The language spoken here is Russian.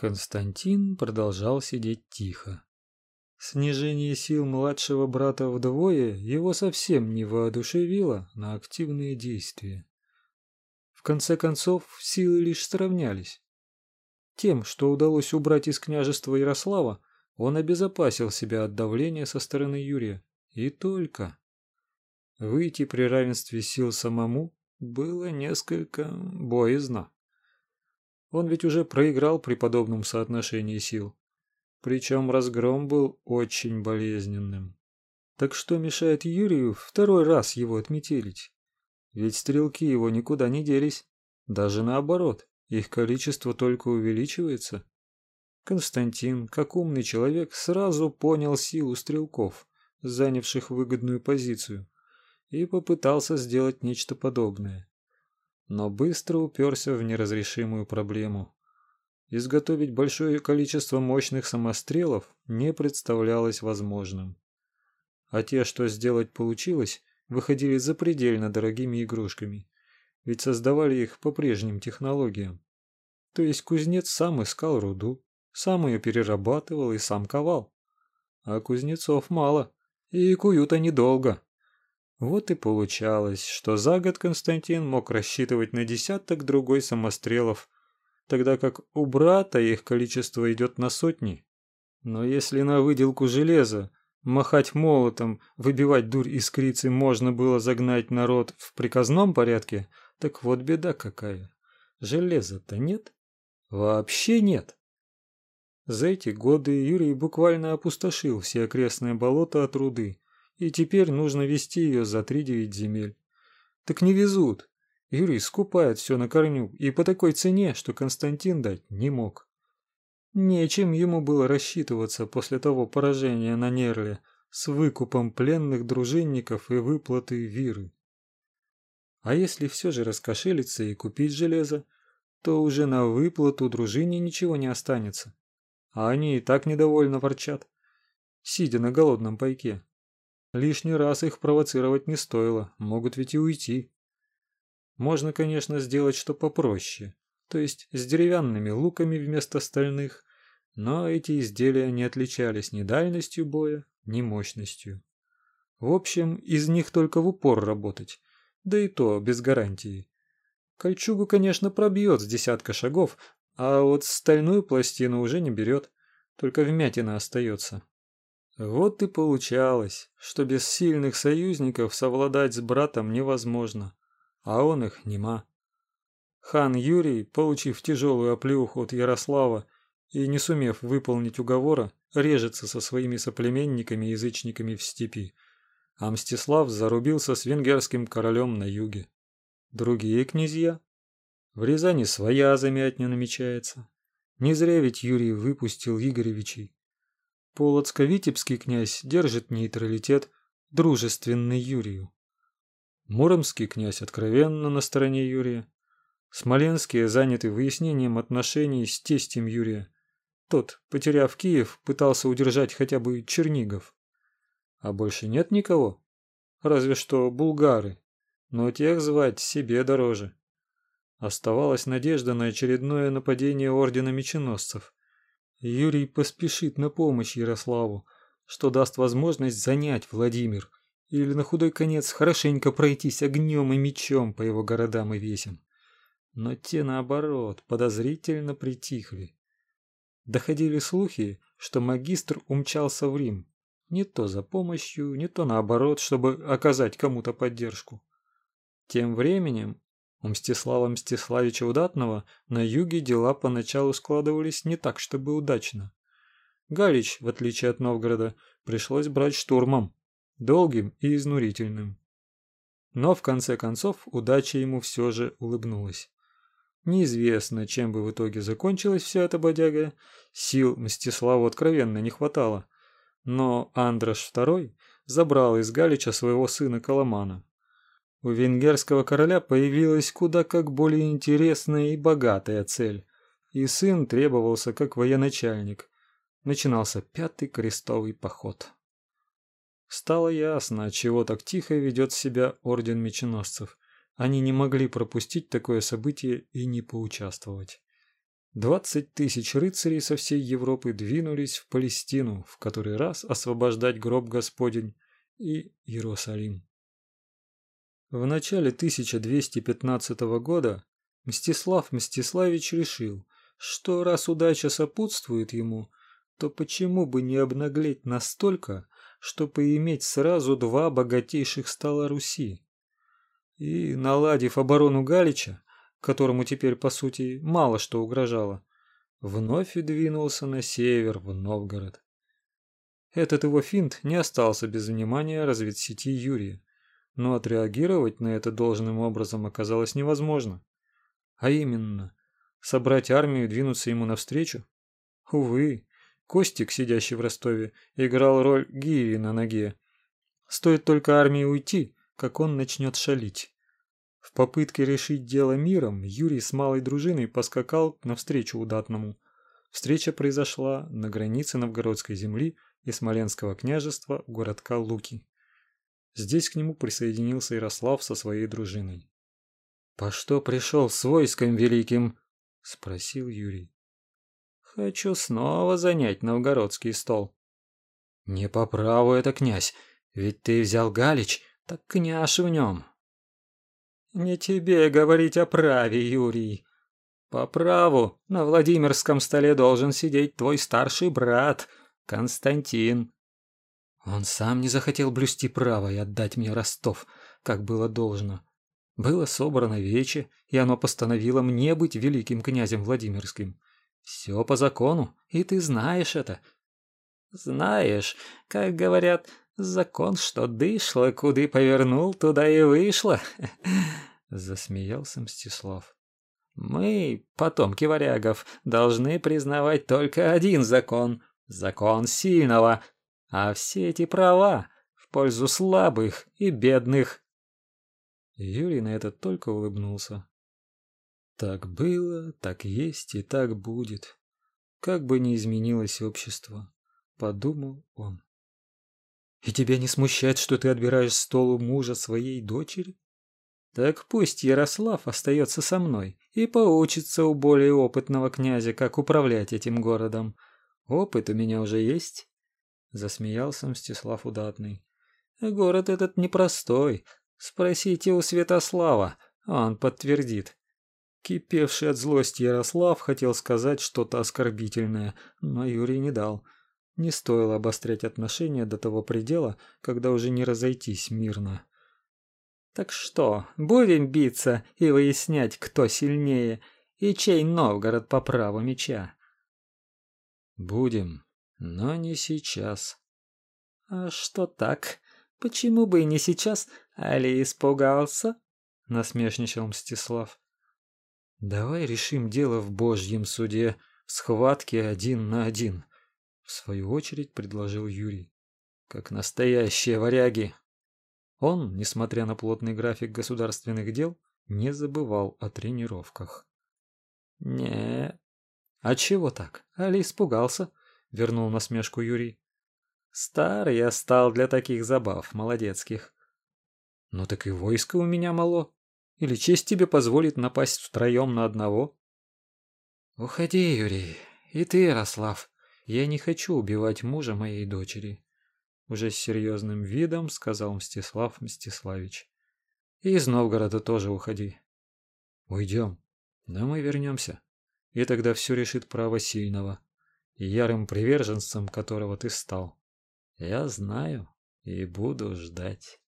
Константин продолжал сидеть тихо. Снижение сил младшего брата вдвое его совсем не воодушевило на активные действия. В конце концов, силы лишь сравнялись. Тем, что удалось убрать из княжества Ярослава, он обезопасил себя от давления со стороны Юрия. И только. Выйти при равенстве сил самому было несколько боязно. Он ведь уже проиграл при подобном соотношении сил. Причем разгром был очень болезненным. Так что мешает Юрию второй раз его отметелить? Ведь стрелки его никуда не делись. Даже наоборот, их количество только увеличивается. Константин, как умный человек, сразу понял силу стрелков, занявших выгодную позицию, и попытался сделать нечто подобное. Но быстро уперся в неразрешимую проблему. Изготовить большое количество мощных самострелов не представлялось возможным. А те, что сделать получилось, выходили запредельно дорогими игрушками, ведь создавали их по прежним технологиям. То есть кузнец сам искал руду, сам ее перерабатывал и сам ковал. А кузнецов мало, и куют они долго. Вот и получалось, что за год Константин мог рассчитывать на десяток другой самострелов тогда как у брата их количество идет на сотни. Но если на выделку железа, махать молотом, выбивать дурь искрицы можно было загнать народ в приказном порядке, так вот беда какая. Железа-то нет. Вообще нет. За эти годы Юрий буквально опустошил все окрестные болота от руды, и теперь нужно вести ее за три-девять земель. Так не везут. Юрий скупает все на корню и по такой цене, что Константин дать не мог. Нечем ему было рассчитываться после того поражения на Нерле с выкупом пленных дружинников и выплатой виры. А если все же раскошелиться и купить железо, то уже на выплату дружине ничего не останется. А они и так недовольно ворчат, сидя на голодном пайке. Лишний раз их провоцировать не стоило, могут ведь и уйти. Можно, конечно, сделать что попроще, то есть с деревянными луками вместо стальных, но эти изделия не отличались ни дальностью боя, ни мощностью. В общем, из них только в упор работать, да и то без гарантии. Кольчугу, конечно, пробьет с десятка шагов, а вот стальную пластину уже не берет, только вмятина остается. Вот и получалось, что без сильных союзников совладать с братом невозможно а он их нема. Хан Юрий, получив тяжелую оплеуху от Ярослава и не сумев выполнить уговора, режется со своими соплеменниками-язычниками в степи, а Мстислав зарубился с венгерским королем на юге. Другие князья? В Рязани своя замятня намечается. Не зря ведь Юрий выпустил Игоревичей. Полоцко-Витебский князь держит нейтралитет, дружественный Юрию. Муромский князь откровенно на стороне Юрия. Смоленские заняты выяснением отношений с тестем Юрия. Тот, потеряв Киев, пытался удержать хотя бы Чернигов. А больше нет никого? Разве что булгары. Но тех звать себе дороже. Оставалась надежда на очередное нападение ордена меченосцев. Юрий поспешит на помощь Ярославу, что даст возможность занять Владимир – или на худой конец хорошенько пройтись огнем и мечом по его городам и весям. Но те, наоборот, подозрительно притихли. Доходили слухи, что магистр умчался в Рим. Не то за помощью, не то наоборот, чтобы оказать кому-то поддержку. Тем временем у Мстислава Мстиславича Удатного на юге дела поначалу складывались не так, чтобы удачно. Галич, в отличие от Новгорода, пришлось брать штурмом долгим и изнурительным. Но в конце концов удача ему все же улыбнулась. Неизвестно, чем бы в итоге закончилась вся эта бодяга, сил Мстиславу откровенно не хватало. Но Андрош II забрал из Галича своего сына Коломана. У венгерского короля появилась куда как более интересная и богатая цель, и сын требовался как военачальник. Начинался пятый крестовый поход. Стало ясно, чего так тихо ведет себя орден меченосцев. Они не могли пропустить такое событие и не поучаствовать. Двадцать тысяч рыцарей со всей Европы двинулись в Палестину, в который раз освобождать гроб Господень и Иерусалим. В начале 1215 года Мстислав Мстиславич решил, что раз удача сопутствует ему, то почему бы не обнаглеть настолько, чтобы иметь сразу два богатейших стола Руси? И, наладив оборону Галича, которому теперь, по сути, мало что угрожало, вновь двинулся на север, в Новгород. Этот его финт не остался без внимания разведсети Юрия, но отреагировать на это должным образом оказалось невозможно. А именно, собрать армию и двинуться ему навстречу? Увы, Костик, сидящий в Ростове, играл роль гири на ноге. Стоит только армии уйти, как он начнет шалить. В попытке решить дело миром Юрий с малой дружиной поскакал навстречу удатному. Встреча произошла на границе новгородской земли и Смоленского княжества у городка Луки. Здесь к нему присоединился Ярослав со своей дружиной. «По что пришел с войском великим?» — спросил Юрий. «Хочу снова занять новгородский стол». «Не по праву это, князь, ведь ты взял Галич, так княж в нем». Не тебе говорить о праве, Юрий. По праву на Владимирском столе должен сидеть твой старший брат, Константин. Он сам не захотел блюсти право и отдать мне Ростов, как было должно. Было собрано вече, и оно постановило мне быть великим князем Владимирским. Все по закону, и ты знаешь это. Знаешь, как говорят, Закон, что дышло, куды повернул, туда и вышло. Засмеялся Мстислав. Мы, потомки варягов, должны признавать только один закон — закон сильного, а все эти права в пользу слабых и бедных. Юрий на это только улыбнулся. Так было, так есть и так будет. Как бы ни изменилось общество, подумал он. И тебя не смущает, что ты отбираешь стол у мужа своей дочери? Так пусть Ярослав остается со мной и поучится у более опытного князя, как управлять этим городом. Опыт у меня уже есть. Засмеялся Мстислав Удатный. Город этот непростой. Спросите у Святослава, он подтвердит. Кипевший от злости Ярослав хотел сказать что-то оскорбительное, но Юрий не дал. Не стоило обострять отношения до того предела, когда уже не разойтись мирно. Так что, будем биться и выяснять, кто сильнее и чей Новгород по праву меча? Будем, но не сейчас. А что так? Почему бы и не сейчас? Али испугался? Насмешничал Мстислав. Давай решим дело в Божьем суде, в схватке один на один. В свою очередь предложил Юрий. Как настоящие варяги. Он, несмотря на плотный график государственных дел, не забывал о тренировках. Не. А чего так? Али испугался, вернул насмешку Юрий. Старый я стал для таких забав молодецких. Ну так и войска у меня мало. Или честь тебе позволит напасть втроем на одного? Уходи, Юрий. И ты, Ярослав. Я не хочу убивать мужа моей дочери, уже с серьезным видом сказал Мстислав Мстиславич. И из Новгорода тоже уходи. Уйдем, но мы вернемся, и тогда все решит право сильного, ярым приверженцем которого ты стал. Я знаю и буду ждать.